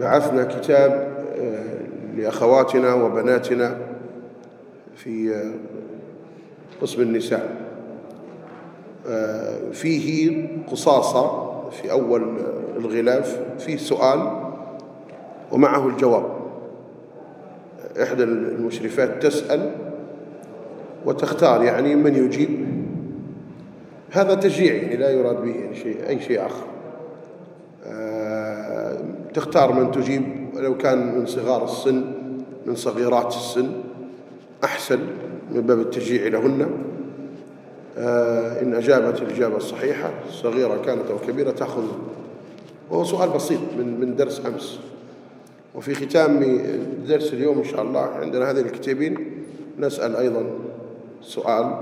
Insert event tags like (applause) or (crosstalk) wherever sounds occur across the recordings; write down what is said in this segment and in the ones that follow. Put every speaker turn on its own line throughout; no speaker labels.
بعثنا كتاب آه، لأخواتنا وبناتنا في آه، قسم النساء. فيه قصاصة في أول الغلاف فيه سؤال ومعه الجواب. إحدى المشرفات تسأل وتختار يعني من يجيب. هذا تشجيع يعني لا يراد به شيء أي شيء آخر. آه، تختار من تجيب ولو كان من صغار السن من صغيرات السن أحسن من باب التشجيع لهن. آه، إن أجابت الإجابة الصحيحة صغيرة كانت أو كبيرة تأخذ. وهو سؤال بسيط من من درس أمس. وفي ختام درس اليوم إن شاء الله عندنا هذه الكتابين نسأل أيضا سؤال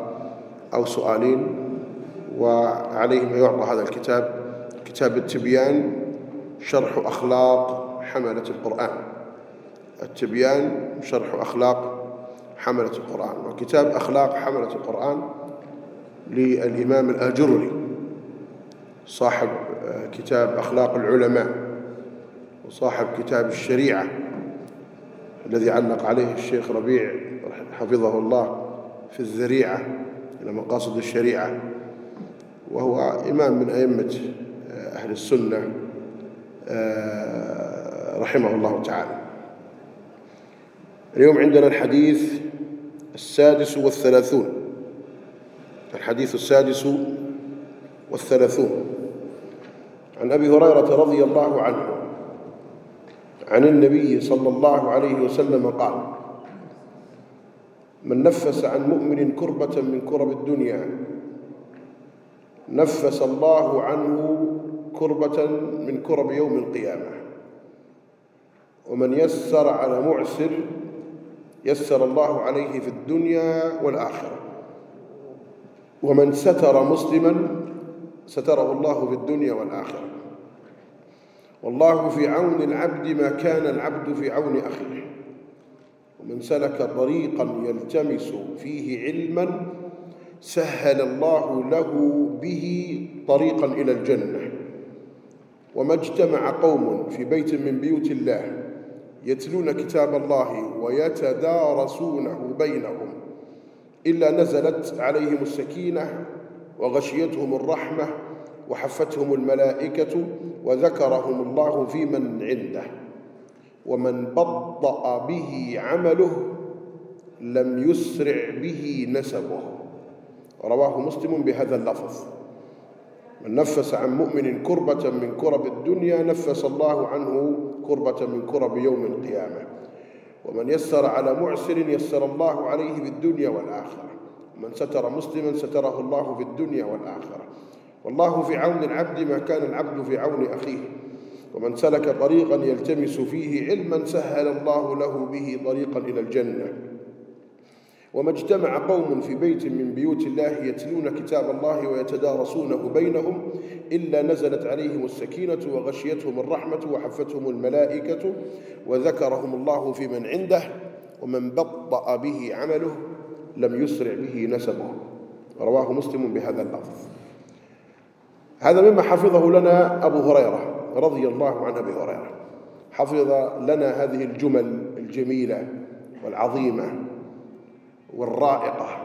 أو سؤالين وعليهما يعطى هذا الكتاب كتاب التبيان. شرح أخلاق حملة القرآن. التبيان شرح أخلاق حملة القرآن. وكتاب أخلاق حملة القرآن للإمام الآجري صاحب كتاب أخلاق العلماء وصاحب كتاب الشريعة الذي علق عليه الشيخ ربيع حفظه الله في الذريعة إلى مقاصد الشريعة. وهو إمام من أئمة أهل السنة. رحمه الله تعالى. اليوم عندنا الحديث السادس والثلاثون. الحديث السادس والثلاثون. عن أبي هريرة رضي الله عنه عن النبي صلى الله عليه وسلم قال من نفس عن مؤمن كربة من كرب الدنيا نفس الله عنه كربة من كرب يوم القيامة. ومن يسر على معسر يسر الله عليه في الدنيا والآخرة. ومن ستر مسلما ستره الله في الدنيا والآخرة. والله في عون العبد ما كان العبد في عون أخيه. ومن سلك طريقا يلتمس فيه علما سهل الله له به طريقا إلى الجنة. وما اجتمع قوم في بيت من بيوت الله يتلون كتاب الله ويتدارسونه بينهم إلا نزلت عليهم السكينة وغشيتهم الرحمة وحفتهم الملائكة وذكرهم الله في من عنده ومن بطأ به عمله لم يسرع به نسبه. رواه مسلم بهذا اللفظ. من نفس عن مؤمن كربة من كرب الدنيا نفس الله عنه كربة من كرب يوم القيامة. ومن يسر على معسر يسر الله عليه في الدنيا والآخرة. من ستر مسلما ستره الله في الدنيا والآخرة. والله في عون العبد ما كان العبد في عون أخيه. ومن سلك طريقا يلتمس فيه علما سهل الله له به طريقا إلى الجنة. وما اجتمع قوم في بيت من بيوت الله يتلون كتاب الله ويتدارسونه بينهم إلا نزلت عليهم السكينة وغشيتهم الرحمة وحفتهم الملائكة وذكرهم الله في من عنده ومن بطأ به عمله لم يسرع به نسبه. رواه مسلم بهذا اللفظ. هذا مما حفظه لنا أبو هريرة رضي الله عن أبي هريرة. حفظ لنا هذه الجمل الجميلة والعظيمة. والرائقة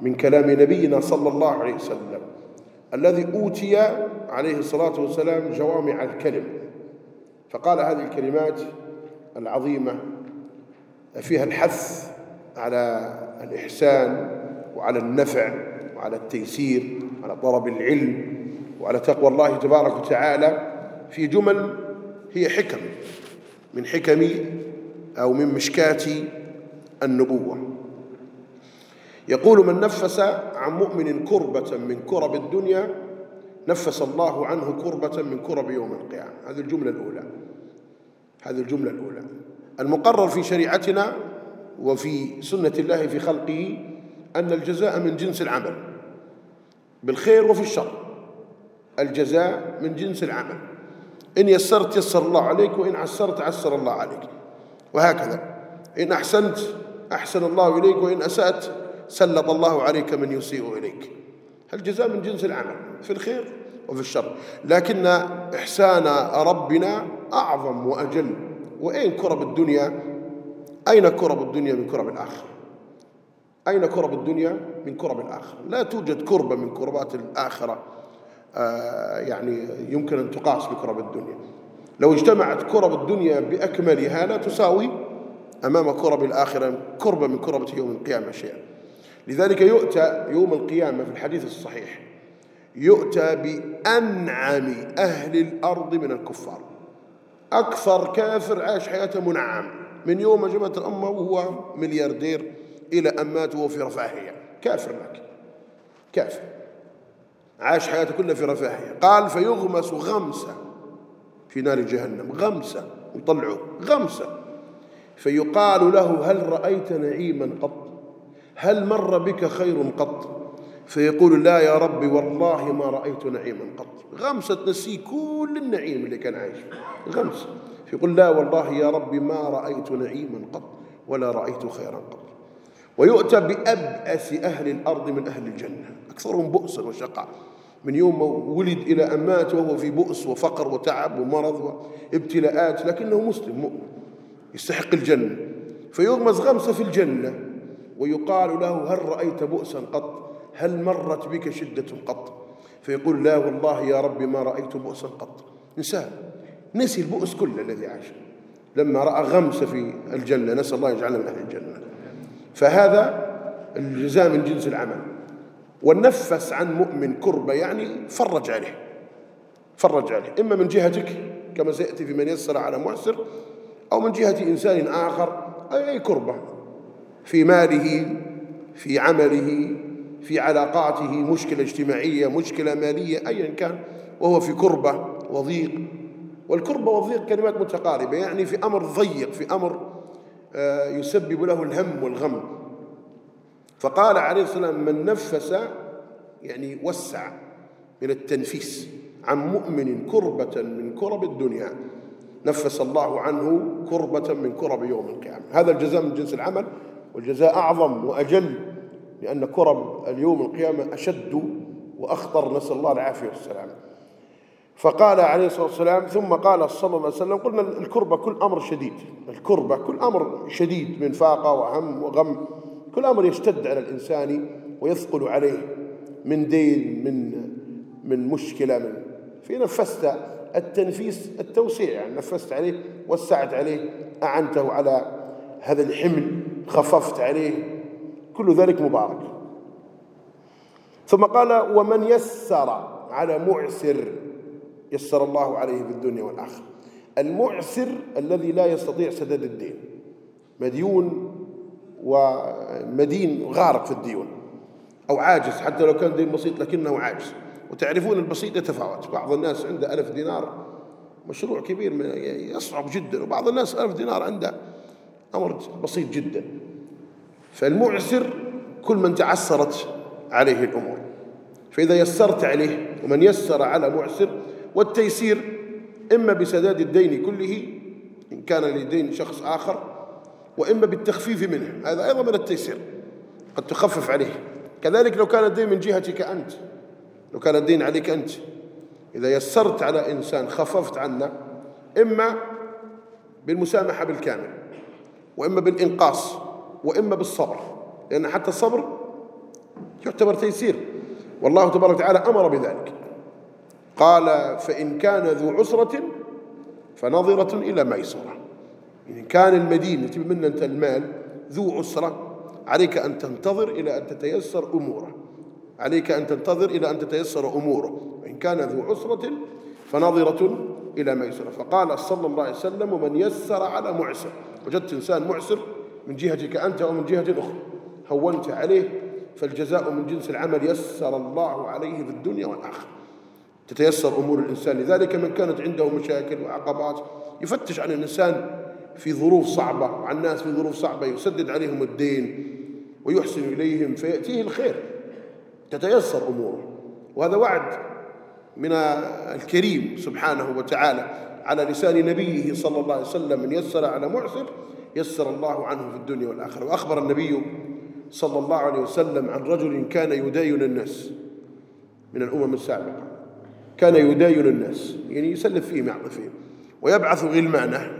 من كلام نبينا صلى الله عليه وسلم الذي أوتي عليه الصلاة والسلام جوامع الكلم. فقال هذه الكلمات العظيمة فيها الحث على الإحسان وعلى النفع وعلى التيسير على طلب العلم وعلى تقوى الله تبارك وتعالى في جمل هي حكم من حكم أو من مشكات النبوة. يقول من نفس عن مؤمن كربة من كرب الدنيا نفس الله عنه كربة من كرب يوم القيامة. هذه الجملة الأولى. هذه الجملة الأولى. المقرر في شريعتنا وفي سنة الله في خلقه أن الجزاء من جنس العمل بالخير وفي الشر. الجزاء من جنس العمل. إن يسرت يسر الله عليك وإن عسرت عسر الله عليك. وهكذا. إن أحسنت أحسن الله إليك وإن أسأت سلط الله عليك من يسيء إليك. الجزاء من جنس العمل؟ في الخير وفي الشر. لكن إحسان ربنا أعظم وأجل. وأين كرب الدنيا؟ أين كرب الدنيا من كرب الآخرة أين كرب الدنيا من كرب الآخرة لا توجد كربة من كربات الآخرة آه يعني يمكن أن تقاس بكرب الدنيا. لو اجتمعت كرب الدنيا بأكملها لا تساوي أمام كرب الآخرة كربة من كربة يوم القيامة شيئا. لذلك يؤتى يوم القيامة في الحديث الصحيح يؤتى بأنعم أهل الأرض من الكفار. أكثر كافر عاش حياته منعم. من يوم ما الأمة وهو ملياردير إلى أن مات وهو في رفاهية كافر لكن كافر. عاش حياته كلها في رفاهية قال فيغمس غمسة في نار جهنم. غمسة. ويطلعوه غمسة. فيقال له هل رأيت نعيما قط؟ هل مر بك خير قط؟ فيقول لا يا ربي والله ما رأيت نعيما قط. غمسة تنسيه كل النعيم اللي كان عايش غمسة. فيقول لا والله يا ربي ما رأيت نعيما قط ولا رأيت خيرا قط. ويؤتى بأبأس أهل الأرض من أهل الجنة. أكثرهم بؤسا وشقاء. من يوم ولد إلى أن مات وهو في بؤس وفقر وتعب ومرض وابتلاءات لكنه مسلم مؤمن. يستحق الجنة. فيغمز غمسة في الجنة. ويقال له هل رأيت بؤسا قط؟ هل مرت بك شدة قط؟ فيقول لا والله يا ربي ما رأيت بؤسا قط. إنسان نسي البؤس كله الذي عاش. لما رأى غمسة في الجنة نسأل الله يجعلنا من أهل الجنة. فهذا الجزاء من جنس العمل. ونفس عن مؤمن كربة يعني فرج عليه. فرج عليه. إما من جهتك كما سيأتي في من يسر على معسر أو من جهة إنسان آخر أي كربة. في ماله في عمله في علاقاته مشكلة اجتماعية مشكلة مالية أيا كان وهو في كربة وضيق. والكربة والضيق كلمات متقاربة يعني في أمر ضيق في أمر آه، يسبب له الهم والغم. فقال عليه السلام من نفس يعني وسع من التنفيس عن مؤمن كربة من كرب الدنيا. نفس الله عنه كربة من كرب يوم القيامة. هذا الجزاء من جنس العمل والجزاء أعظم وأجل لأن كرب اليوم القيامة أشد وأخطر. نسأل الله العافية والسلام. فقال عليه الصلاة والسلام ثم قال صلى الله عليه وسلم قلنا الكربة كل أمر شديد. الكربة كل أمر شديد من فاقة وهم وغم. كل أمر يشتد على الإنسان ويثقل عليه من دين من من مشكلة من في نفست التنفيس التوسيع يعني نفست عليه وسعت عليه أعنته على هذا الحمل. خففت عليه. كل ذلك مبارك. ثم قال ومن يسر على معسر يسر الله عليه في الدنيا والآخرة. المعسر الذي لا يستطيع سداد الدين. مديون ومدين غارق في الديون. أو عاجز حتى لو كان دين بسيط لكنه عاجز. وتعرفون البسيط يتفاوت. بعض الناس عنده ألف دينار مشروع كبير يصعب جدا. وبعض الناس ألف دينار عنده. أمر بسيط جدا. فالمعسر كل من تعسرت عليه الأمور. فإذا يسرت عليه ومن يسر على معسر والتيسير إما بسداد الدين كله إن كان لدين شخص آخر وإما بالتخفيف منه. هذا أيضا من التيسير. قد تخفف عليه. كذلك لو كان الدين من جهتك أنت لو كان الدين عليك أنت. إذا يسرت على إنسان خففت عنه إما بالمسامحة بالكامل. وإما بالإنقاص وإما بالصبر لأن حتى الصبر يعتبر تيسير. والله تبارك وتعالى أمر بذلك. قال فإن كان ذو عسرة فنظرة إلى ميسرة. إن كان المدين يتم منه أنت المال ذو عسرة عليك أن تنتظر إلى أن تتيسر أموره. عليك أن تنتظر إلى أن تتيسر أموره. وإن كان ذو عسرة فنظرة إلى ميسرة. فقال صلى الله عليه وسلم ومن يسر على معسر. وجدت إنسان معسر من جهتك أنت أو من جهة أخرى هونت عليه فالجزاء من جنس العمل يسر الله عليه في الدنيا والآخرة. تتيسر أمور الإنسان لذلك من كانت عنده مشاكل وعقبات يفتش عن الإنسان في ظروف صعبة وعن الناس في ظروف صعبة يسدد عليهم الدين ويحسن إليهم فيأتيه الخير. تتيسر أموره. وهذا وعد من الكريم سبحانه وتعالى. على لسان نبيه صلى الله عليه وسلم من يسر على معسر يسر الله عنه في الدنيا والآخرة. وأخبر النبي صلى الله عليه وسلم عن رجل كان يداين الناس من الأمم السابقة. كان يداين الناس يعني يسلف فيهم يعطي فيهم ويبعث غلمانة.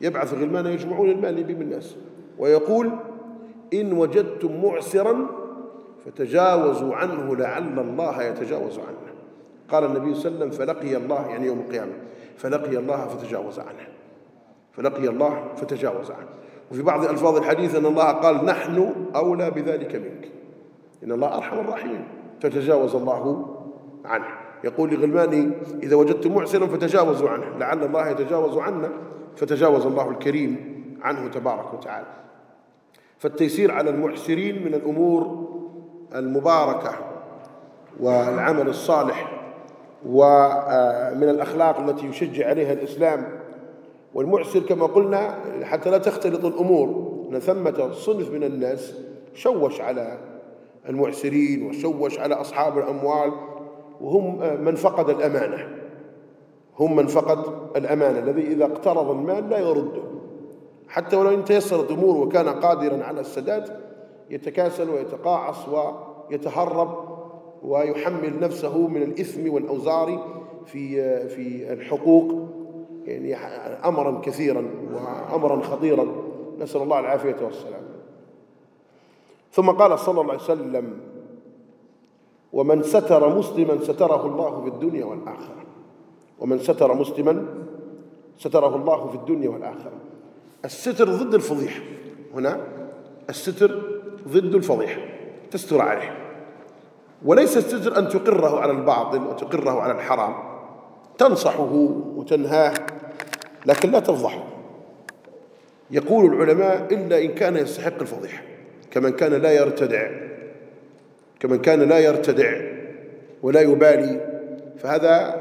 يبعث غلمانة يجمعون المال بهم الناس. ويقول إن وجدتم معسرا فتجاوزوا عنه لعل الله يتجاوز عنه. قال النبي صلى الله عليه وسلم فلقي الله يعني يوم القيامة. فلقي الله فتجاوز عنه. فلقي الله فتجاوز عنه. وفي بعض ألفاظ الحديث أن الله قال نحن أولى بذلك منك. إن الله أرحم الراحمين. فتجاوز الله عنه. يقول لغلماني إذا وجدتم معسرا فتجاوزوا عنه. لعل الله يتجاوز عنا. فتجاوز الله الكريم عنه تبارك وتعالى. فالتيسير على المعسرين من الأمور المباركة والعمل الصالح ومن الأخلاق التي يشجع عليها الإسلام والمعسر كما قلنا حتى لا تختلط الأمور. أن ثمة صنف من الناس شوش على المعسرين وشوش على أصحاب الأموال وهم من فقد الأمانة. هم من فقد الأمانة. الذي إذا اقترض المال لا يرده. حتى ولو إن تيسرت أموره وكان قادرا على السداد يتكاسل ويتقاعص ويتهرب ويحمل نفسه من الإثم والأوزار في في الحقوق يعني أمرا كثيرا وأمرا خطيرا. نسأل الله العافية والسلام. ثم قال صلى الله عليه وسلم ومن ستر مسلما ستره الله في الدنيا والآخرة. ومن ستر مسلما ستره الله في الدنيا والآخرة. الستر ضد الفضيحة. هنا الستر ضد الفضيحة. تستر عليه. وليس الستر أن تقره على الباطل وتقره على الحرام. تنصحه وتنهاه لكن لا تفضحه. يقول العلماء إلا إن كان يستحق الفضيحة كمن كان لا يرتدع كمن كان لا يرتدع ولا يبالي فهذا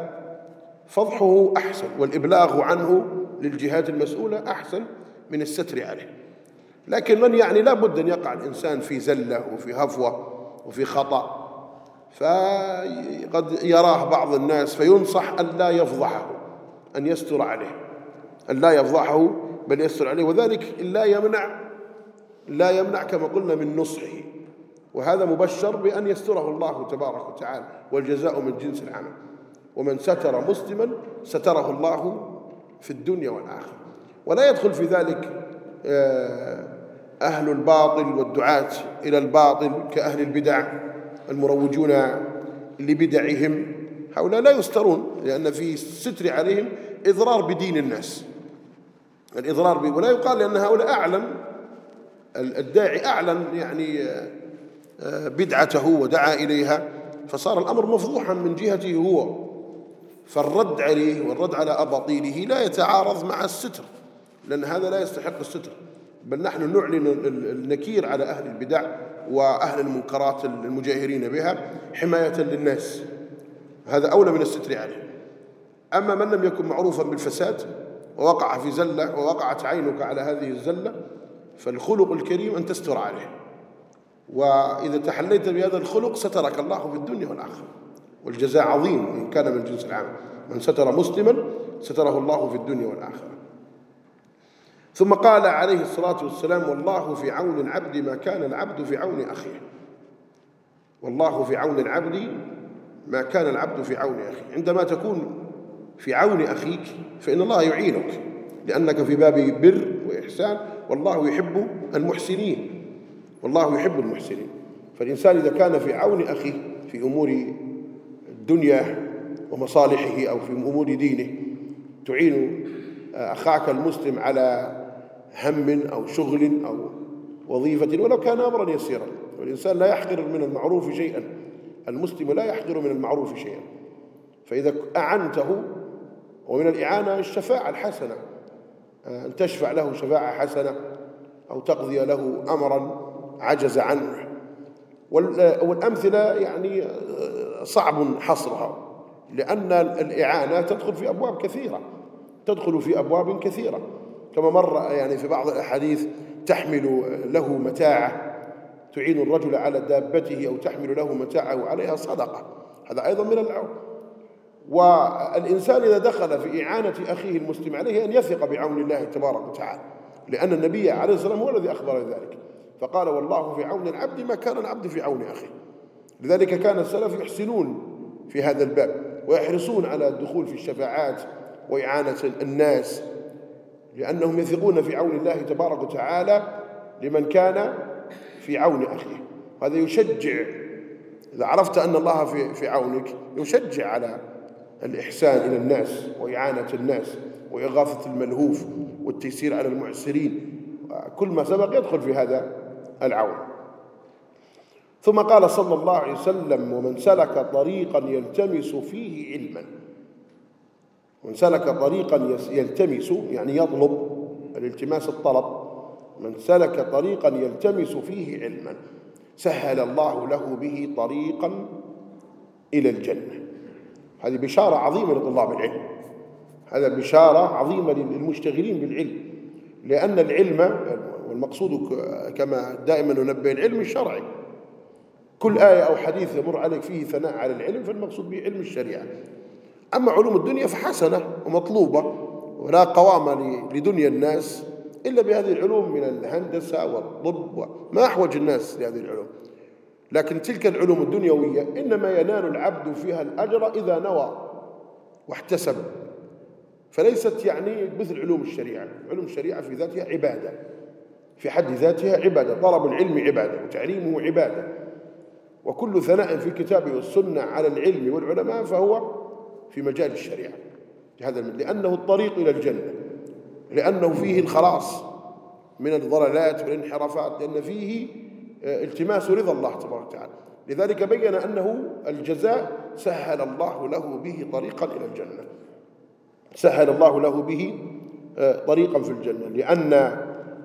فضحه أحسن والإبلاغ عنه للجهات المسؤولة أحسن من الستر عليه. لكن من يعني لا بد أن يقع الإنسان في زلة وفي هفوة وفي خطأ؟ فقد يراه بعض الناس فينصح أن لا يفضحه أن يستر عليه أن لا يفضحه بل يستر عليه وذلك لا يمنع لا يمنع كما قلنا من نصحه وهذا مبشر بأن يستره الله تبارك وتعالى والجزاء من جنس العمل. ومن ستر مسلما ستره الله في الدنيا والآخرة. ولا يدخل في ذلك آه، أهل الباطل والدعاة إلى الباطل كأهل البدع. المروجون لبدعهم. هؤلاء لا يسترون لأن في الستر عليهم إضرار بدين الناس. الإضرار ولا يقال لأن هؤلاء أعلن الداعي أعلن يعني آه، بدعته ودعا إليها. فصار الأمر مفضوحا من جهته هو. فالرد عليه والرد على أباطيله لا يتعارض مع الستر لأن هذا لا يستحق الستر. بل نحن نعلن النكير على أهل البدع وأهل المنكرات المجاهرين بها حماية للناس. هذا أولى من الستر عليه أما من لم يكن معروفا بالفساد ووقع في زلة ووقعت عينك على هذه الزلة فالخلق الكريم أن تستر عليه. وإذا تحليت بهذا الخلق سترك الله في الدنيا والآخرة. والجزاء عظيم إن كان من جنس العام. من ستر مسلما ستره الله في الدنيا والآخرة. ثم قال عليه الصلاة والسلام والله في عون العبد ما كان العبد في عون أخيه. والله في عون العبد ما كان العبد في عون أخيه. عندما تكون في عون أخيك فإن الله يعينك لأنك في باب بر وإحسان. والله يحب المحسنين. والله يحب المحسنين. فالإنسان إذا كان في عون أخيه في أمور الدنيا ومصالحه أو في أمور دينه تعين أخاك المسلم على هم أو شغل أو وظيفة ولو كان أمرا يسيرا. والإنسان لا يحقر من المعروف شيئا. المسلم لا يحقر من المعروف شيئا. فإذا أعنته ومن الإعانة الشفاعة الحسنة. أن تشفع له شفاعة حسنة أو تقضي له أمرا عجز عنه. والأمثلة يعني صعب حصرها. لأن الإعانة تدخل في أبواب كثيرة. تدخل في أبواب كثيرة. كما مر يعني في بعض الأحاديث تحمل له متاعه تعين الرجل على دابته أو تحمل له متاعه عليها صدقة. هذا أيضا من العون. والإنسان إذا دخل في إعانة أخيه المسلم عليه أن يثق بعون الله تبارك وتعالى لأن النبي عليه الصلاة والسلام هو الذي أخبر ذلك. فقال والله في عون العبد ما كان العبد في عون أخيه. لذلك كان السلف يحسنون في هذا الباب ويحرصون على الدخول في الشفاعات وإعانة الناس. لأنهم يثقون في عون الله تبارك وتعالى لمن كان في عون أخيه. هذا يشجع إذا عرفت أن الله في في عونك يشجع على الإحسان إلى الناس وإعانة الناس وإغاثة الملهوف والتيسير على المعسرين. كل ما سبق يدخل في هذا العون. ثم قال صلى الله عليه وسلم ومن سلك طريقا يلتمس فيه علما. من سلك طريقا يلتمس يعني يطلب الالتماس الطلب من سلك طريقا يلتمس فيه علما سهل الله له به طريقا إلى الجنة. هذه بشارة عظيمة لطلاب العلم. هذا بشارة عظيمة للمشتغلين بالعلم. لأن العلم والمقصود كما دائما ننبه العلم الشرعي. كل آية أو حديث يمر عليك فيه ثناء على العلم فالمقصود به علم الشريعة. أما علوم الدنيا فحسنة ومطلوبة ولا قوام لدنيا الناس إلا بهذه العلوم من الهندسة والطب وما أحوج الناس لهذه العلوم. لكن تلك العلوم الدنيوية إنما ينال العبد فيها الأجر إذا نوى واحتسب. فليست يعني مثل علوم الشريعة. علوم الشريعة في ذاتها عبادة. في حد ذاتها عبادة. طلب العلم عبادة. وتعليمه عبادة. وكل ثناء في الكتاب والسنة على العلم والعلماء فهو في مجال الشريعة هذا لأنه الطريق إلى الجنة لأنه فيه الخلاص من الضلالات والانحرافات لأن فيه آه، التماس رضا الله تبارك وتعالى. لذلك بين أنه الجزاء سهل الله له به طريقا إلى الجنة. سهل الله له به آه، طريقا في الجنة لأن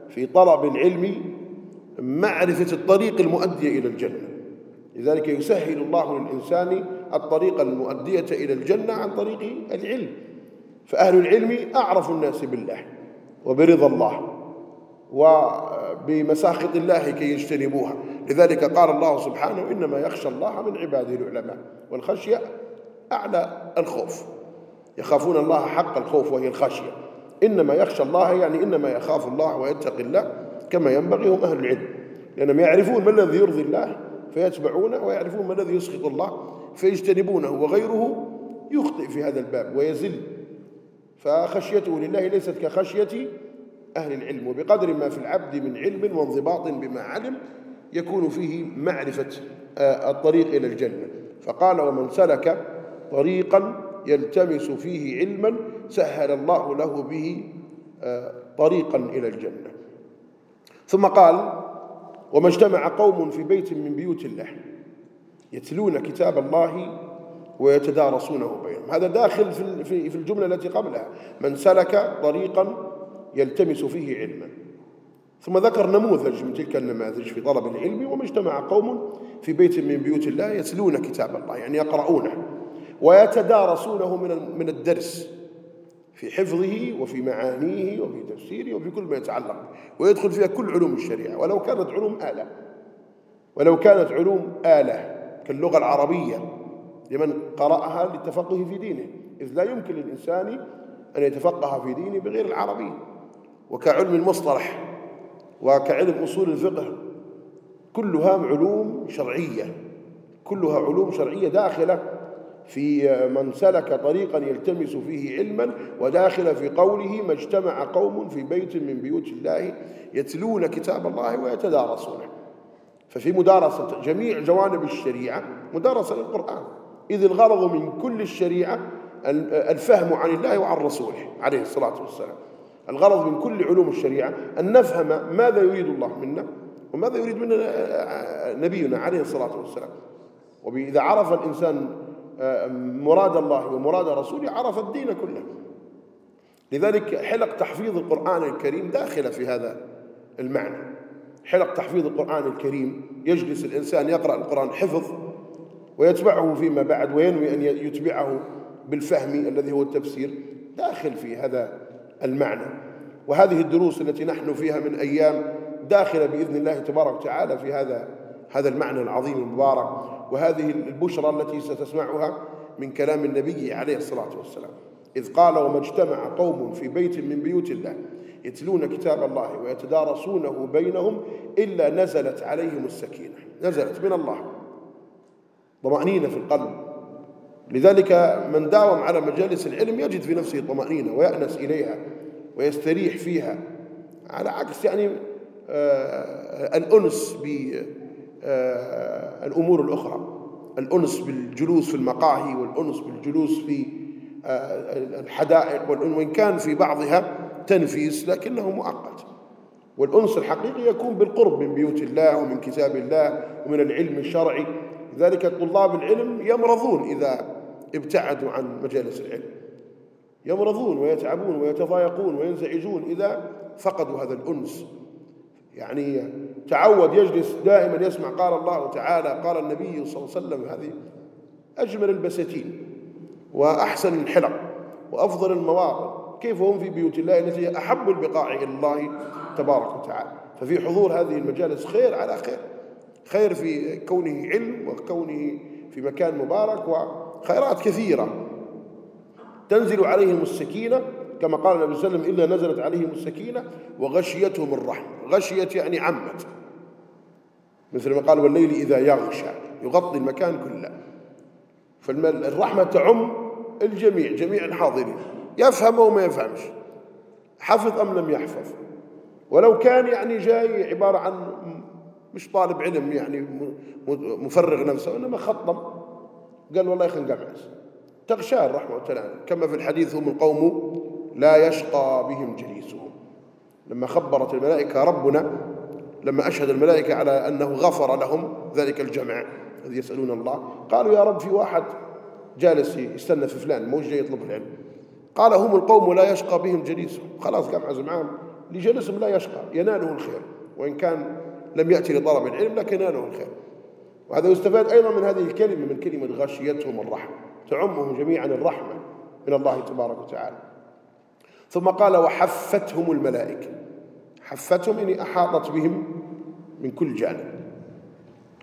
في طلب العلم معرفة الطريق المؤدية إلى الجنة. لذلك يسهل الله للإنسان الطريق المؤدية إلى الجنة عن طريق العلم. فأهل العلم أعرف الناس بالله وبرضا الله وبمساخط الله كي يجتنبوها. لذلك قال الله سبحانه إنما يخشى الله من عباده العلماء والخشية أعلى الخوف. يخافون الله حق الخوف وهي الخشية. إنما يخشى الله يعني إنما يخاف الله ويتقي الله كما ينبغي هم أهل العلم. لأنهم يعرفون ما الذي يرضي الله فيتبعونه ويعرفون ما الذي يسخط الله فيجتنبونه وغيره يخطئ في هذا الباب ويزل. فخشيته لله ليست كخشية أهل العلم وبقدر ما في العبد من علم وانضباط بما علم يكون فيه معرفة آه، الطريق إلى الجنة. فقال ومن سلك طريقا يلتمس فيه علما سهل الله له به آه، طريقا إلى الجنة. ثم قال وما اجتمع قوم في بيت من بيوت الله. يتلون كتاب الله ويتدارسونه بينهم. هذا داخل في الجملة التي قبلها. من سلك طريقا يلتمس فيه علما. ثم ذكر نموذج من تلك النماذج في طلب العلم وما اجتمع قوم في بيت من بيوت الله يتلون كتاب الله يعني يقرؤونه ويتدارسونه من من الدرس في حفظه وفي معانيه وفي تفسيره وفي كل ما يتعلق ويدخل فيها كل علوم الشريعة. ولو كانت علوم آلة. ولو كانت علوم آلة. كاللغة العربية لمن قرأها للتفقه في دينه. إذ لا يمكن للإنسان أن يتفقه في دينه بغير العربية وكعلم المصطلح وكعلم أصول الفقه كلها علوم شرعية كلها علوم شرعية داخلة في من سلك طريقا يلتمس فيه علما وداخل في قوله ما اجتمع قوم في بيت من بيوت الله يتلون كتاب الله ويتدارسونه. ففي مدارسة جميع جوانب الشريعة مدارسة للقرآن. إذ الغرض من كل الشريعة الفهم عن الله وعن رسوله عليه الصلاة والسلام. الغرض من كل علوم الشريعة أن نفهم ماذا يريد الله منا وماذا يريد منا نبينا عليه الصلاة والسلام. وإذا عرف الإنسان مراد الله ومراد رسوله عرف الدين كله. لذلك حلق تحفيظ القرآن الكريم داخلة في هذا المعنى. حلق تحفيظ القرآن الكريم. يجلس الإنسان يقرأ القرآن حفظ ويتبعه فيما بعد وينوي أن يتبعه بالفهم الذي هو التفسير. داخل في هذا المعنى. وهذه الدروس التي نحن فيها من أيام داخلة بإذن الله تبارك وتعالى في هذا هذا المعنى العظيم المبارك. وهذه البشرى التي ستسمعها من كلام النبي عليه الصلاة والسلام. إذ قال وما اجتمع قوم في بيت من بيوت الله يتلون كتاب الله ويتدارسونه بينهم إلا نزلت عليهم السكينة. نزلت من الله. طمأنينة في القلب. لذلك من داوم على مجالس العلم يجد في نفسه طمأنينة ويأنس إليها ويستريح فيها. على عكس يعني آه الأنس بالأمور آه الأخرى. الأنس بالجلوس في المقاهي والأنس بالجلوس في آه الحدائق وإن كان في بعضها تنفيس لكنه مؤقت. والأنس الحقيقي يكون بالقرب من بيوت الله ومن كتاب الله ومن العلم الشرعي. لذلك طلاب العلم يمرضون إذا ابتعدوا عن مجالس العلم. يمرضون ويتعبون ويتضايقون وينزعجون إذا فقدوا هذا الأنس. يعني تعود يجلس دائما يسمع قال الله تعالى قال النبي صلى الله عليه وسلم هذه أجمل البساتين وأحسن الحلق وأفضل المواطن. كيف هم في بيوت الله التي أحب البقاع إلى الله تبارك وتعالى. ففي حضور هذه المجالس خير على خير. خير في كونه علم وكونه في مكان مبارك وخيرات كثيرة. تنزل عليهم السكينة كما قال النبي صلى الله عليه وسلم إلا نزلت عليهم السكينة وغشيتهم الرحمة. غشيت يعني عمت. مثل ما قال والليل إذا يغشى يغطي المكان كله. فالرحمة تعم الجميع جميع الحاضرين. يفهم أو ما يفهمش. حفظ أم لم يحفظ. ولو كان يعني جاي عبارة عن مش طالب علم يعني مفرغ نفسه إنما خطم. قال والله خلينا نقمعس تغشاه الرحمة والتلام كما في الحديث هم القوم لا يشقى بهم جليسهم. لما خبرت الملائكة ربنا لما أشهد الملائكة على أنه غفر لهم ذلك الجمع الذي يسألون الله قالوا يا رب في واحد جالس يستنى في فلان موجه جاي يطلب العلم. قال هم القوم لا يشقى بهم جليسهم. خلاص قام عزم لجلسهم لا يشقى يناله الخير. وإن كان لم يأتي لطلب العلم لكن يناله الخير. وهذا يستفاد أيضا من هذه الكلمة من كلمة غشيتهم الرحمة تعمهم جميعا الرحمة من الله تبارك وتعالى. ثم قال وحفتهم الملائكة. حفتهم يعني أحاطت بهم من كل جانب.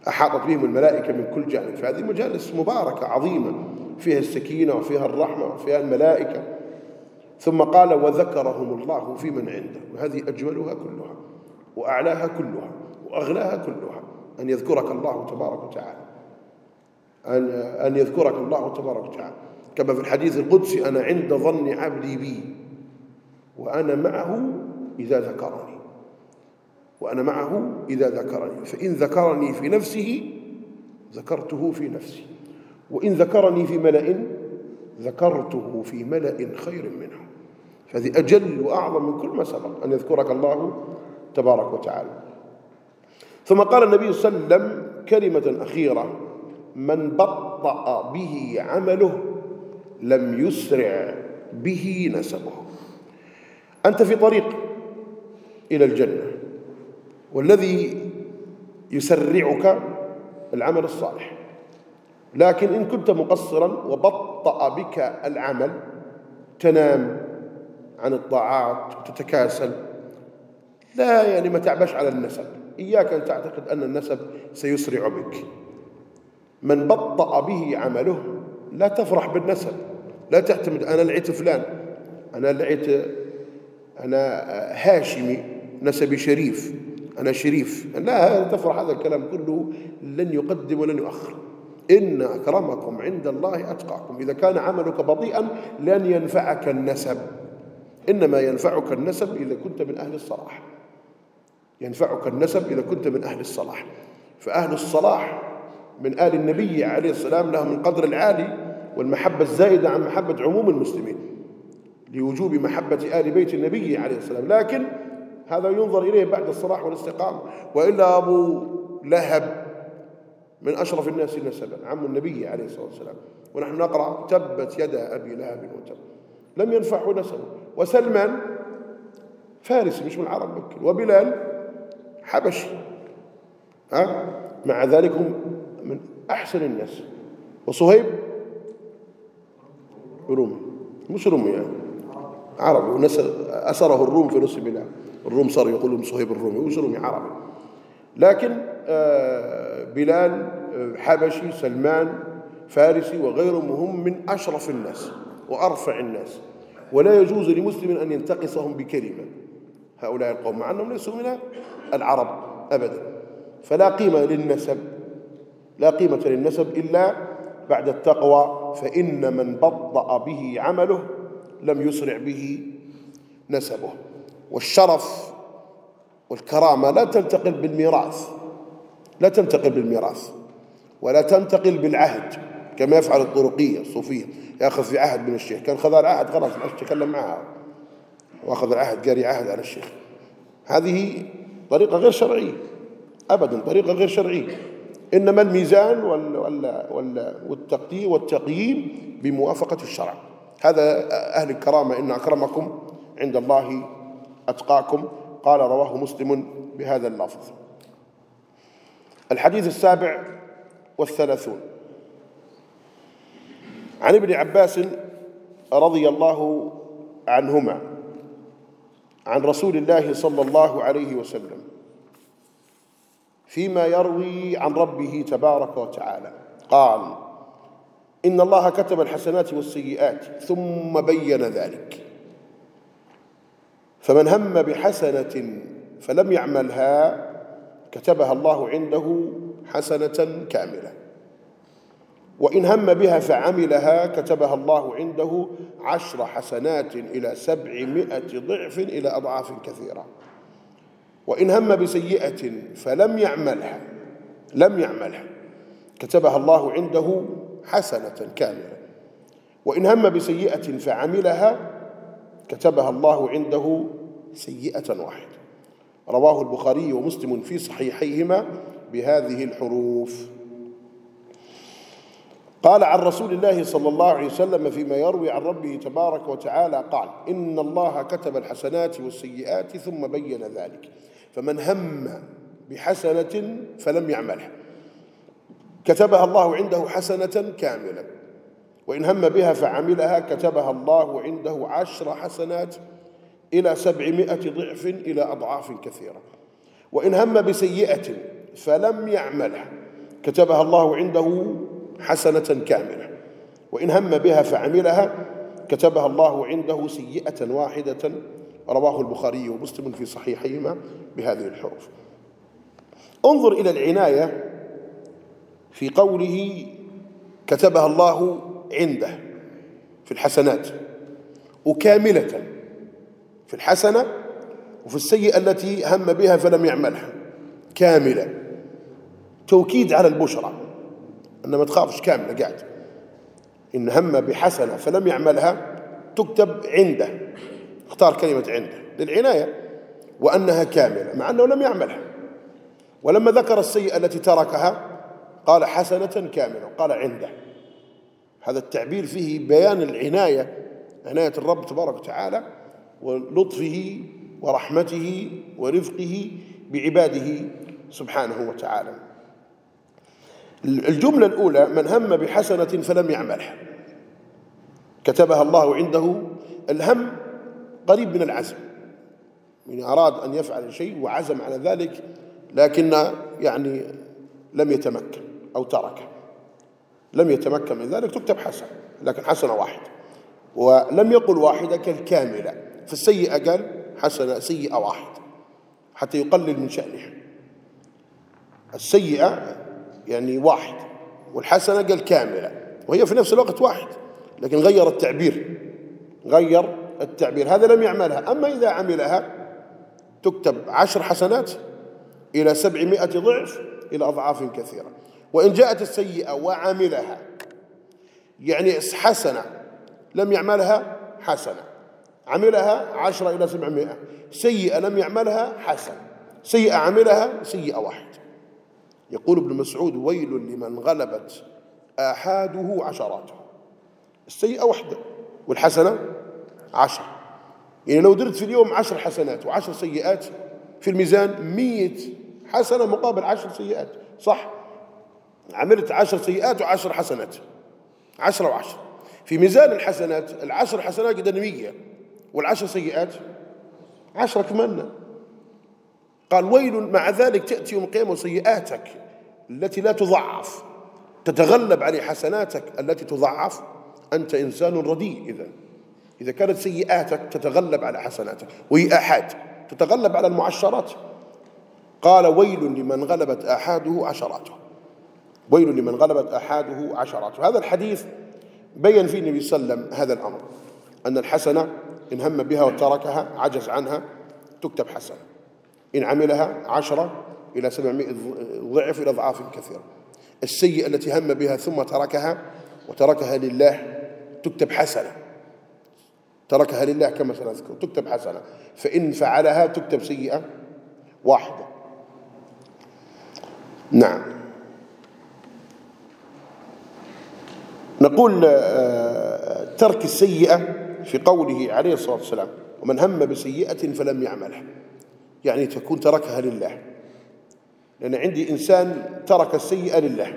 أحاطت بهم الملائكة من كل جانب. فهذه مجالس مباركة عظيمة. فيها السكينة وفيها الرحمة وفيها الملائكة. ثم قال وذكرهم الله في من عنده. وهذه أجملها كلها وأعلاها كلها وأغلاها كلها. أن يذكرك الله تبارك وتعالى. أن, أن يذكرك الله تبارك وتعالى. كما في الحديث القدسي أنا عند ظن عبدي بي وأنا معه إذا ذكرني. وأنا معه إذا ذكرني. فإن ذكرني في نفسه ذكرته في نفسي. وإن ذكرني في ملأ ذكرته في ملأ خير منه. فهذه أجل وأعظم من كل ما سبق. أن يذكرك الله تبارك وتعالى. ثم قال النبي صلى الله عليه وسلم كلمة أخيرة. من بطأ به عمله لم يسرع به نسبه. أنت في طريق إلى الجنة. والذي يسرعك العمل الصالح. لكن إن كنت مقصرا وبطأ بك العمل تنام. عن الطاعات وتتكاسل لا يعني ما تعبش على النسب. إياك أن تعتقد أن النسب سيسرع بك. من بطأ به عمله لا تفرح بالنسب. لا تعتمد أنا لعيت فلان. أنا لعيت أنا هاشمي نسبي شريف. أنا شريف. لا تفرح هذا الكلام كله لن يقدم ولن يؤخر. إن أكرمكم عند الله أتقاكم. إذا كان عملك بطيئا لن ينفعك النسب. إنما ينفعك النسب إذا كنت من أهل الصلاح. ينفعك النسب إذا كنت من أهل الصلاح. فأهل الصلاح من آل النبي عليه السلام لهم القدر العالي والمحبة الزائدة عن محبة عموم المسلمين لوجوب محبة آل بيت النبي عليه السلام. لكن هذا ينظر إليه بعد الصلاح والاستقامة. وإلا أبو لهب من أشرف الناس نسبا عم النبي عليه الصلاة والسلام. ونحن نقرأ تبت يدا أبي لهب وتب. لم ينفعه نسبه. وسلمان فارسي مش من العرب مكة وبلال حبشي. ها؟ مع ذلك هم من أحسن الناس. وصهيب رومي مش رومي يعني. عربي. أسره الروم في نصف بلاد. الروم صاروا يقولون صهيب الرومي. وش رومي عربي. لكن آه، بلال آه، حبشي سلمان فارسي وغيرهم هم من أشرف الناس وأرفع الناس. ولا يجوز لمسلم أن ينتقصهم بكلمة. هؤلاء القوم مع أنهم ليسوا من العرب أبدا. فلا قيمة للنسب لا قيمة للنسب إلا بعد التقوى فإن من بطأ به عمله لم يسرع به نسبه. والشرف والكرامة لا تنتقل بالميراث لا تنتقل بالميراث ولا تنتقل بالعهد كما يفعل الطرقية الصوفية. ياخذ في عهد من الشيخ. كان خذ العهد خلاص ما تكلم معها وأخذ العهد قاري عهد على الشيخ. هذه طريقة غير شرعية. أبدا طريقة غير شرعية. إنما الميزان والتقدير والتقييم بموافقة الشرع. هذا أهل الكرامة إن أكرمكم عند الله أتقاكم. قال رواه مسلم بهذا اللفظ. الحديث السابع والثلاثون. عن ابن عباس رضي الله عنهما عن رسول الله صلى الله عليه وسلم فيما يروي عن ربه تبارك وتعالى. قال إن الله كتب الحسنات والسيئات ثم بين ذلك. فمن هم بحسنة فلم يعملها كتبها الله عنده حسنة كاملة. وإن هم بها فعملها كتبها الله عنده عشر حسنات إلى سبعمائة ضعف إلى أضعاف كثيرة. وإن هم بسيئة فلم يعملها لم يعملها. كتبها الله عنده حسنة كاملة. وإن هم بسيئة فعملها كتبها الله عنده سيئة واحدة. رواه البخاري ومسلم في صحيحيهما بهذه الحروف. قال عن رسول الله صلى الله عليه وسلم فيما يروي عن ربه تبارك وتعالى قال إن الله كتب الحسنات والسيئات ثم بين ذلك فمن هم بحسنة فلم يعملها كتبها الله عنده حسنة كاملة وإن هم بها فعملها كتبها الله عنده عشر حسنات إلى سبعمائة ضعف إلى أضعاف كثيرة وإن هم بسيئة فلم يعملها كتبها الله عنده حسنة كاملة. وإن هم بها فعملها كتبها الله عنده سيئة واحدة رواه البخاري ومسلم في صحيحيهما بهذه الحروف. انظر إلى العناية في قوله كتبها الله عنده في الحسنات وكاملة في الحسنة وفي السيئة التي هم بها فلم يعملها. كاملة. توكيد على البشرى. أن ما تخافش كاملة قاعد. إن هم بحسنة فلم يعملها تكتب عنده. اختار كلمة عنده للعناية وأنها كاملة مع أنه لم يعملها. ولما ذكر السيئة التي تركها قال حسنة كاملة قال عنده. هذا التعبير فيه بيان العناية عناية الرب تبارك وتعالى ولطفه ورحمته ورفقه بعباده سبحانه وتعالى. الجملة الأولى من هم بحسنة فلم يعملها. كتبها الله عنده. الهم قريب من العزم. يعني أراد أن يفعل شيء وعزم على ذلك لكن يعني لم يتمكن أو ترك لم يتمكن من ذلك تكتب حسنة لكن حسنة واحدة. ولم يقل واحدة كالكاملة. فالسيئة قال حسنة سيئة واحدة حتى يقلل من شأنها. السيئة يعني واحد والحسنة قال كاملة وهي في نفس الوقت واحد لكن غير التعبير غير التعبير هذا لم يعملها. أما إذا عملها تكتب عشر حسنات إلى سبعمائة ضعف إلى أضعاف كثيرة. وإن جاءت السيئة وعملها يعني حسنة لم يعملها حسنة. عملها عشرة إلى سبعمائة. سيئة لم يعملها حسن سيئة عملها سيئة واحد يقول ابن مسعود ويل لمن غلبت آحاده عشراته. السيئة واحدة والحسنة عشر. يعني لو درت في اليوم عشر حسنات وعشر سيئات في الميزان مية حسنة مقابل عشر سيئات صح؟ عملت عشر سيئات وعشر حسنات. عشرة وعشر. في ميزان الحسنات العشر حسنات قد مية والعشر سيئات عشرة كمان قال ويل مع ذلك تأتي يوم القيامة وسيئاتك التي لا تضعف. تتغلب على حسناتك التي تضعف. أنت إنسان رديء إذا. إذا كانت سيئاتك تتغلب على حسناتك. وهي آحاد تتغلب على المعشرات. قال ويل لمن غلبت آحاده عشراته. ويل لمن غلبت آحاده عشراته. هذا الحديث بين فيه النبي صلى الله عليه وسلم هذا الأمر. أن الحسنة إن هم بها وتركها عجز عنها تكتب حسنة. إن عملها عشرة إلى سبعمائة ضعف إلى أضعاف كثيرة. السيئة التي هم بها ثم تركها وتركها لله تكتب حسنة. تركها لله كما سنذكر تكتب حسنة. فإن فعلها تكتب سيئة واحدة. نعم. نقول آه، ترك السيئة في قوله عليه الصلاة والسلام ومن هم بسيئة فلم يعملها. يعني تكون تركها لله. لأن عندي إنسان ترك السيئة لله.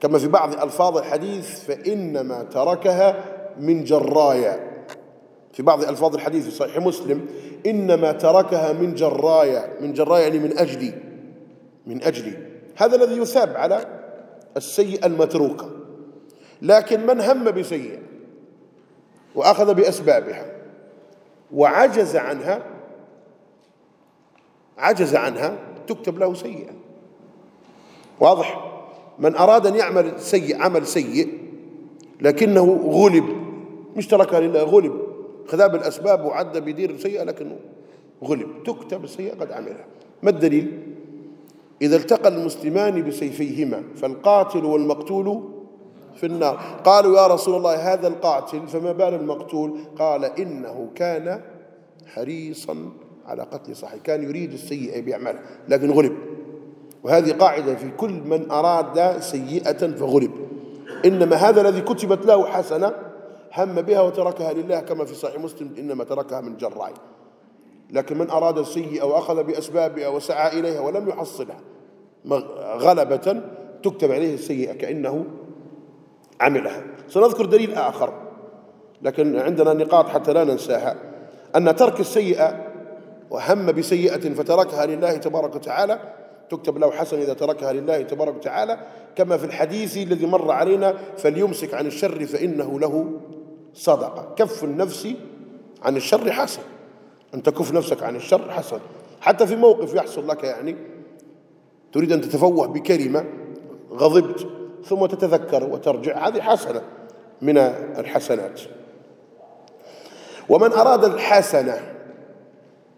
كما في بعض ألفاظ الحديث فإنما تركها من جرايا. في بعض ألفاظ الحديث في صحيح مسلم إنما تركها من جرايا. من جرايا يعني من أجلي. من أجلي. هذا الذي يثاب على السيئة المتروكة. لكن من هم بسيئة؟ وأخذ بأسبابها. وعجز عنها عجز عنها تكتب له سيئة. واضح؟ من أراد أن يعمل سيء عمل سيء لكنه غلب. مش تركها لله غلب. خذا بالأسباب وعد بيدير سيئة لكنه غلب. تكتب السيئة قد عملها. ما الدليل؟ إذا التقى المسلمان بسيفيهما فالقاتل والمقتول في النار. قالوا يا رسول الله هذا القاتل فما بال المقتول؟ قال إنه كان حريصا على قتل صاحبه كان يريد السيئة بيعملها لكن غلب. وهذه قاعدة في كل من أراد سيئة فغلب. إنما هذا الذي كتبت له حسنة هم بها وتركها لله كما في صحيح مسلم إنما تركها من جراء. لكن من أراد السيئة وأخذ بأسبابها وسعى إليها ولم يحصلها غلبة تكتب عليه السيئة كأنه عملها. سنذكر دليل آخر لكن عندنا نقاط حتى لا ننساها. أن ترك السيئة وهم بسيئة فتركها لله تبارك وتعالى. تكتب له حسن إذا تركها لله تبارك وتعالى. كما في الحديث الذي مر علينا فليمسك عن الشر فإنه له صدقة. كف النفس عن الشر حسن. أن تكف نفسك عن الشر حسن. حتى في موقف يحصل لك يعني تريد أن تتفوه بكلمة غضبت ثم تتذكر وترجع. هذه حسنة من الحسنات. ومن أراد الحسنة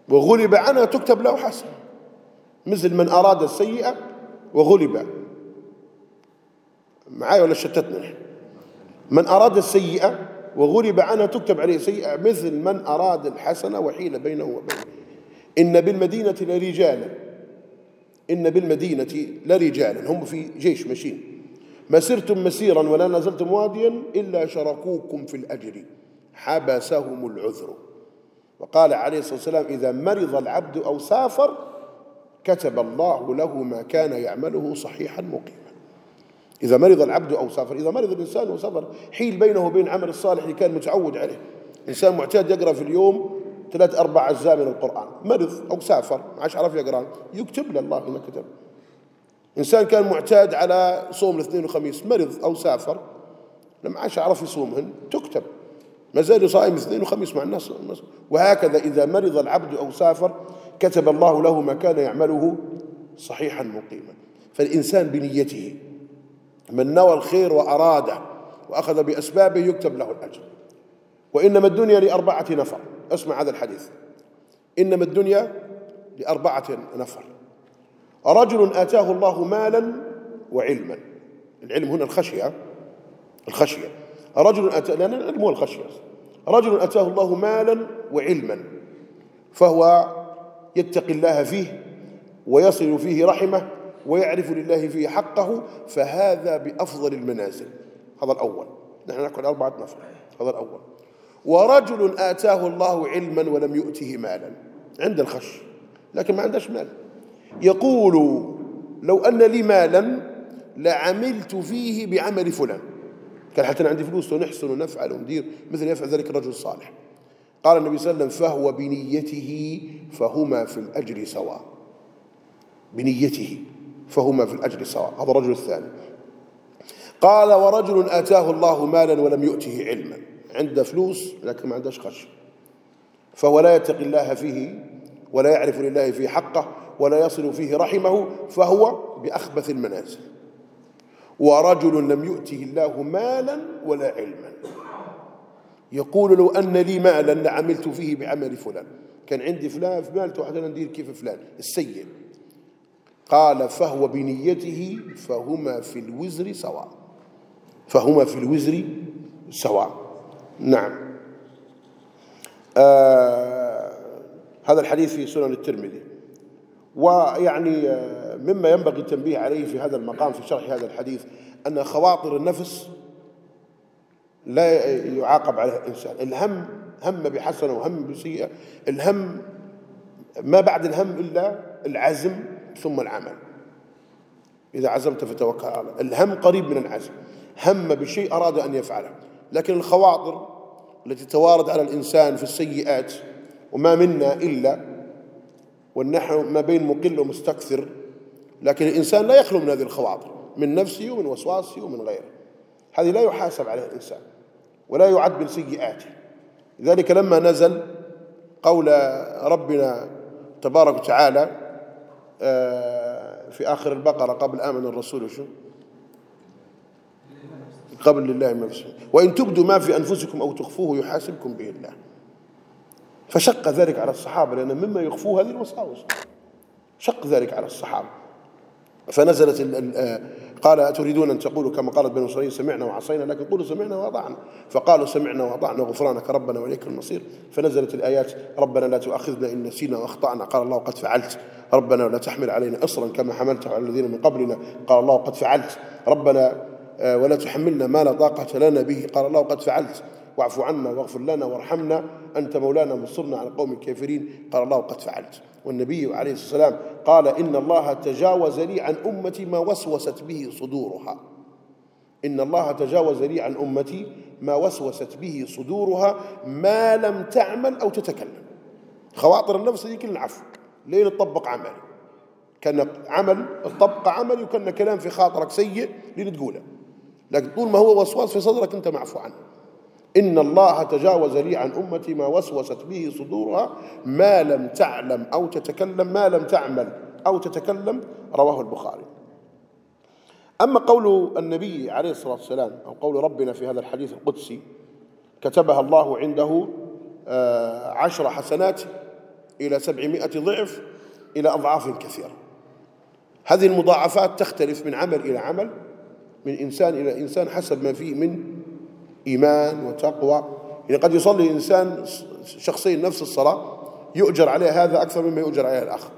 وغلب عنها تكتب له حسنة مثل من أراد السيئة وغلب. معايا ولا شتتنا من أراد السيئة وغلب عنها تكتب عليه سيئة مثل من أراد الحسنة وحيل بينه وبينه. إن بالمدينة لرجالا. إن بالمدينة لرجالا. هم في جيش ماشيين ما سرتم مسيرا ولا نزلتم واديا إلا شركوكم في الأجر. حبسهم العذر. وقال عليه الصلاة والسلام إذا مرض العبد أو سافر كتب الله له ما كان يعمله صحيحا مقيما. إذا مرض العبد أو سافر إذا مرض الإنسان وسافر حيل بينه وبين عمل الصالح اللي كان متعود عليه. إنسان معتاد يقرأ في اليوم ثلاث أربع أجزاء من القرآن. مرض أو سافر ما عادش عرف يقرأ يكتب له الله ما كتب. إنسان كان معتاد على صوم الاثنين والخميس مرض أو سافر لما عادش عرف يصومهن تكتب. ما زال صائم اثنين وخميس مع الناس وهكذا إذا مرض العبد أو سافر كتب الله له ما كان يعمله صحيحا مقيما. فالإنسان بنيته من نوى الخير وأراده وأخذ بأسبابه يكتب له الأجر. وإنما الدنيا لأربعة نفر. اسمع هذا الحديث. إنما الدنيا لأربعة نفر. رجل آتاه الله مالا وعلما. العلم هنا الخشية الخشية. رجل أتى لأن العلم هو الخشية. رجل أتاه الله مالا وعلما فهو يتقي الله فيه ويصل فيه رحمه ويعرف لله فيه حقه فهذا بأفضل المنازل. هذا الأول. نحن نحكي أربعة نفر هذا الأول. ورجل آتاه الله علما ولم يؤته مالا. عند الخش. لكن ما عندش مال. يقول لو أن لي مالا لعملت فيه بعمل فلان. كان حتى أنا عندي فلوس ونحسن ونفعل وندير مثل يفعل ذلك الرجل الصالح. قال النبي صلى الله عليه وسلم فهو بنيته فهما في الأجر سواء. بنيته فهما في الأجر سواء. هذا الرجل الثاني. قال ورجل آتاه الله مالا ولم يؤته علما. عنده فلوس لكن ما عندهش خشم فهو لا يتقي الله فيه ولا يعرف لله فيه حقه ولا يصل فيه رحمه فهو بأخبث المنازل. ورجل لم يؤته الله مالا ولا علما. يقول لو أن لي مالا لعملت فيه بعمل فلان. كان عندي فلان في مال واحد ندير كيف فلان. السيء قال فهو بنيته فهما في الوزر سواء. فهما في الوزر سواء. نعم. آه هذا الحديث في سنن الترمذي. ويعني آه مما ينبغي التنبيه عليه في هذا المقام في شرح هذا الحديث أن خواطر النفس لا يعاقب عليها الإنسان. الهم هم بحسنة وهم بسيئة. الهم ما بعد الهم إلا العزم ثم العمل. إذا عزمت فتوكل على الله. الهم قريب من العزم. هم بشيء أراد أن يفعله. لكن الخواطر التي توارد على الإنسان في السيئات وما منا إلا ونحن ما بين مقل ومستكثر لكن الإنسان لا يخلو من هذه الخواطر من نفسه ومن وسواسه ومن غيره. هذه لا يحاسب عليها الإنسان ولا يعد من سيئاته. لذلك لما نزل قول ربنا تبارك وتعالى آه، في آخر البقرة قبل آمن الرسول شو قبل لله ما وإن تبدوا ما في أنفسكم أو تخفوه يحاسبكم به الله. فشق ذلك على الصحابة لأن مما يخفوه هذه الوساوس. شق ذلك على الصحابة. فنزلت آه، قال أتريدون أن تقولوا كما قالت بنو إسرائيل سمعنا وعصينا لكن قولوا سمعنا وأطعنا. فقالوا سمعنا وأطعنا غفرانك ربنا وإليك المصير. فنزلت الآيات ربنا لا تؤاخذنا إن نسينا وأخطأنا. قال الله قد فعلت. ربنا لا تحمل علينا إصرا كما حملته على الذين من قبلنا. قال الله قد فعلت. ربنا آه، ولا تحملنا ما لا طاقة لنا به. قال الله قد فعلت. واعف عنا واغفر لنا وارحمنا. أنت مولانا وانصرنا على القوم الكافرين. قال الله قد فعلت. والنبي عليه الصلاة والسلام قال إن الله تجاوز لي عن أمتي ما وسوست به صدورها. إن الله تجاوز لي عن أمتي ما وسوست به صدورها ما لم تعمل أو تتكلم. خواطر النفس دي كل عفو لين تطبق عمل. كان عمل تطبق عمل وكان كلام في خاطرك سيء لين تقوله. لكن طول ما هو وسواس في صدرك أنت معفو عنه. إن الله تجاوز لي عن أمتي ما وسوست به صدورها ما لم تعلم أو تتكلم ما لم تعمل أو تتكلم رواه البخاري. أما قول النبي عليه الصلاة والسلام أو قول ربنا في هذا الحديث القدسي كتبها الله عنده آه، عشر حسنات إلى سبعمائة ضعف إلى أضعاف كثيرة. هذه المضاعفات تختلف من عمل إلى عمل من إنسان إلى إنسان حسب ما فيه من إيمان وتقوى. يعني قد يصلي إنسان شخصين نفس الصلاة يؤجر عليه هذا أكثر مما يؤجر عليه الآخر.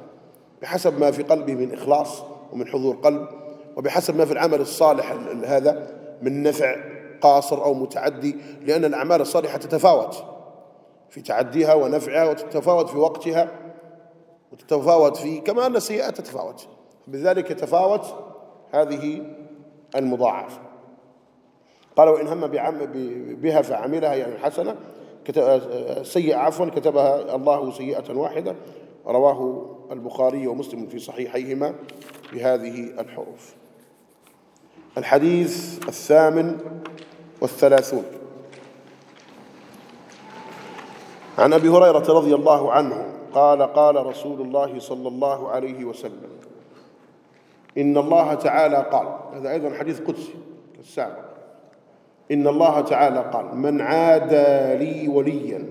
بحسب ما في قلبه من إخلاص ومن حضور قلب وبحسب ما في العمل الصالح هذا من نفع قاصر أو متعدي لأن الأعمال الصالحة تتفاوت في تعديها ونفعها وتتفاوت في وقتها وتتفاوت في كما أن السيئات تتفاوت. بذلك يتفاوت هذه المضاعفة. قال وإن هم بها فعملها يعني حسنة. سيئة عفوا كتبها الله سيئة واحدة. رواه البخاري ومسلم في صحيحيهما بهذه الحروف. الحديث الثامن والثلاثون. عن أبي هريرة رضي الله عنه قال قال رسول الله صلى الله عليه وسلم إن الله تعالى قال هذا أيضا حديث قدسي السابق. إن الله تعالى قال من عادى لي وليا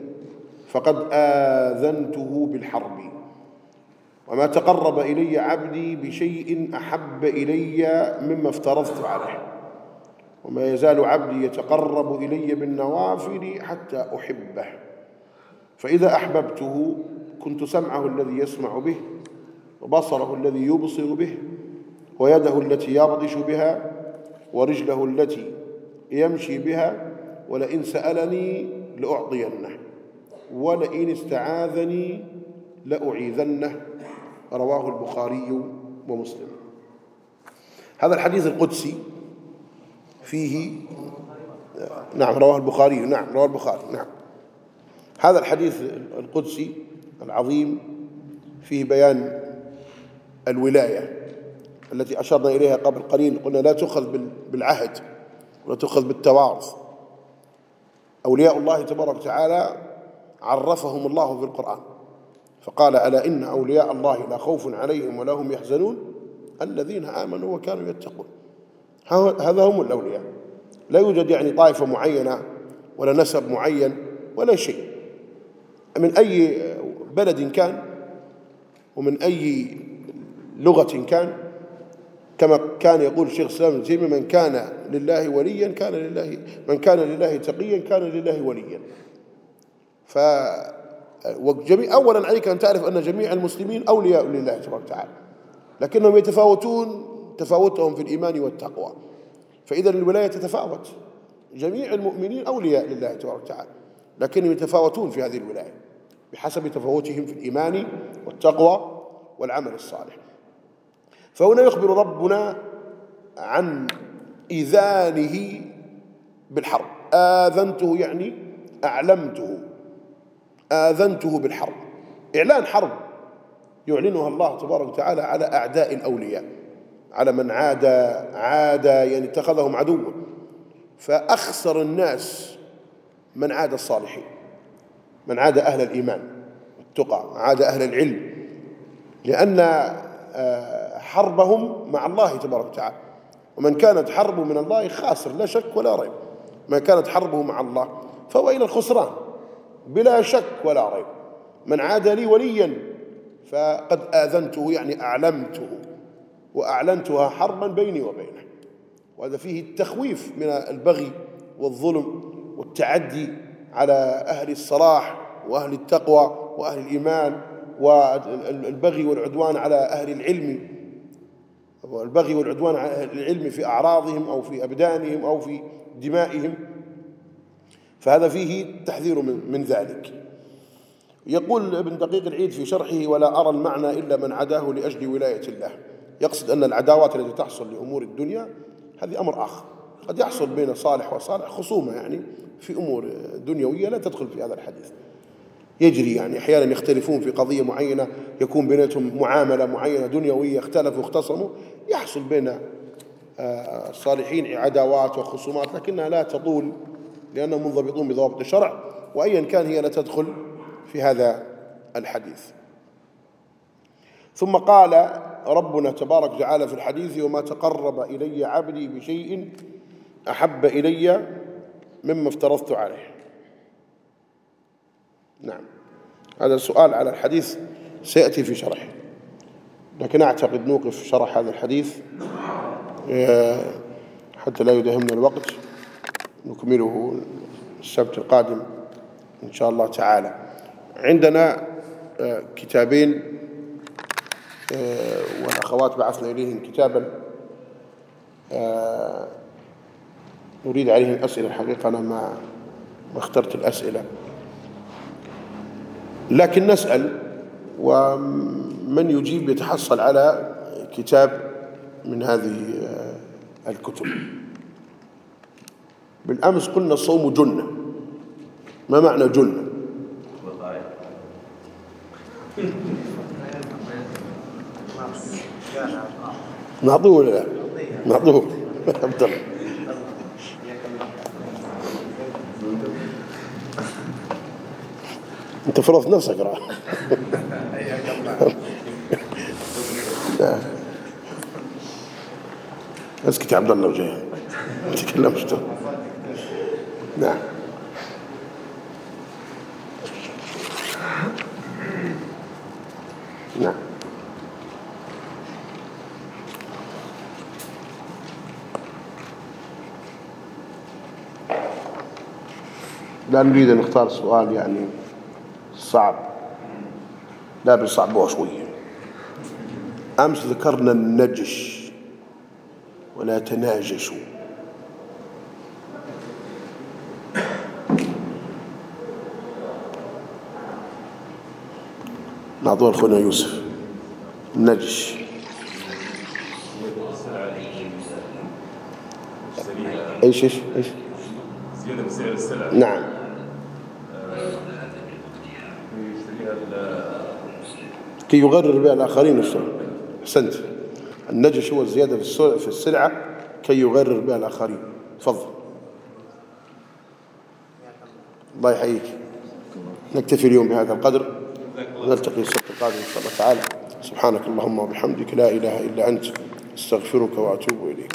فقد آذنته بالحرب. وما تقرب إلي عبدي بشيء أحب إلي مما افترضت عليه. وما يزال عبدي يتقرب إلي بالنوافل حتى أحبه. فإذا أحببته كنت سمعه الذي يسمع به وبصره الذي يبصر به ويده التي يبطش بها ورجله التي يمشي بها ولئن سألني لأعطينه ولئن استعاذني لأعيذنه رواه البخاري ومسلم. هذا الحديث القدسي فيه نعم رواه البخاري نعم رواه البخاري نعم. هذا الحديث القدسي العظيم فيه بيان الولاية التي أشرنا إليها قبل قليل قلنا لا تؤخذ بالعهد. ولا تؤخذ بالتوارث. أولياء الله تبارك وتعالى عرفهم الله في القرآن. فقال ألا إن أولياء الله لا خوف عليهم ولا هم يحزنون؟ الذين آمنوا وكانوا يتقون. هذا هم الأولياء. لا يوجد يعني طائفة معينة ولا نسب معين ولا شيء. من أي بلد كان ومن أي لغة كان كما كان يقول الشيخ الإسلام ابن تيمية من كان لله وليا كان لله من كان لله تقيا كان لله وليا. ف وجميع أولا عليك أن تعرف أن جميع المسلمين أولياء لله تبارك وتعالى. لكنهم يتفاوتون تفاوتهم في الإيمان والتقوى. فإذا الولاية تتفاوت. جميع المؤمنين أولياء لله تبارك وتعالى. لكنهم يتفاوتون في هذه الولاية بحسب تفاوتهم في الإيمان والتقوى والعمل الصالح. فهنا يخبر ربنا عن إذانه بالحرب. آذنته يعني أعلمته. آذنته بالحرب. إعلان حرب يعلنها الله تبارك وتعالى على أعداء الأولياء على من عاد عاد يعني اتخذهم عدوا. فأخسر الناس من عاد الصالحين من عاد أهل الإيمان التقى عاد أهل العلم. لأن آه، حربهم مع الله تبارك وتعالى. ومن كانت حربه من الله خاسر لا شك ولا ريب. ما كانت حربه مع الله فهو إلى الخسران. بلا شك ولا ريب. من عاد لي وليا فقد آذنته يعني أعلمته. وأعلنتها حربا بيني وبينه. وهذا فيه التخويف من البغي والظلم والتعدي على أهل الصلاح وأهل التقوى وأهل الإيمان والبغي والعدوان على أهل العلم. والبغي والعدوان على أهل العلم في أعراضهم أو في أبدانهم أو في دمائهم. فهذا فيه تحذير من ذلك. يقول ابن دقيق العيد في شرحه ولا أرى المعنى إلا من عداه لأجل ولاية الله. يقصد أن العداوات التي تحصل لأمور الدنيا هذه أمر آخر. قد يحصل بين صالح وصالح خصومة يعني في أمور دنيوية لا تدخل في هذا الحديث. يجري يعني. أحيانا يختلفون في قضية معينة يكون بينهم معاملة معينة دنيوية اختلفوا اختصموا. يحصل بين آه، الصالحين عداوات وخصومات لكنها لا تطول لأنهم منضبطون بضوابط الشرع وأيا كان هي لا تدخل في هذا الحديث. ثم قال ربنا تبارك وتعالى في الحديث وما تقرب إلي عبدي بشيء أحب إلي مما افترضت عليه. نعم. هذا السؤال على الحديث سيأتي في شرحه. لكن أعتقد نوقف شرح هذا الحديث آه، حتى لا يدهمنا الوقت. نكمله السبت القادم إن شاء الله تعالى. عندنا آه، كتابين آه، والأخوات بعثنا إليهم كتابا نريد عليهم أسئلة الحقيقة أنا ما اخترت الأسئلة. لكن نسأل ومن يجيب يتحصل على كتاب من هذه آه، الكتب. بالأمس قلنا الصوم جنة. ما معنى جنة؟ نعطوه ولا لا؟ عبد (laughs) الله انت فرضت نفسك راح. اسكت يا عبد الله وجاي. ما تكلمش نعم. نعم. لا نريد أن نختار سؤال يعني صعب. لا بصعبوها شوية أمس ذكرنا النجش. ولا تناجشوا. نعطوها أخونا يوسف. النجش. إيش إيش إيش؟
زيادة بسعر السلع
نعم. كي يغرر بها الآخرين السلع أحسنت. النجش هو الزيادة في السلعة كي يغرر بها الآخرين. تفضل. الله يحييك. نكتفي اليوم بهذا القدر. ونلتقي السبت القادم إن شاء الله تعالى. سبحانك اللهم وبحمدك لا إله إلا أنت. أستغفرك وأتوب إليك.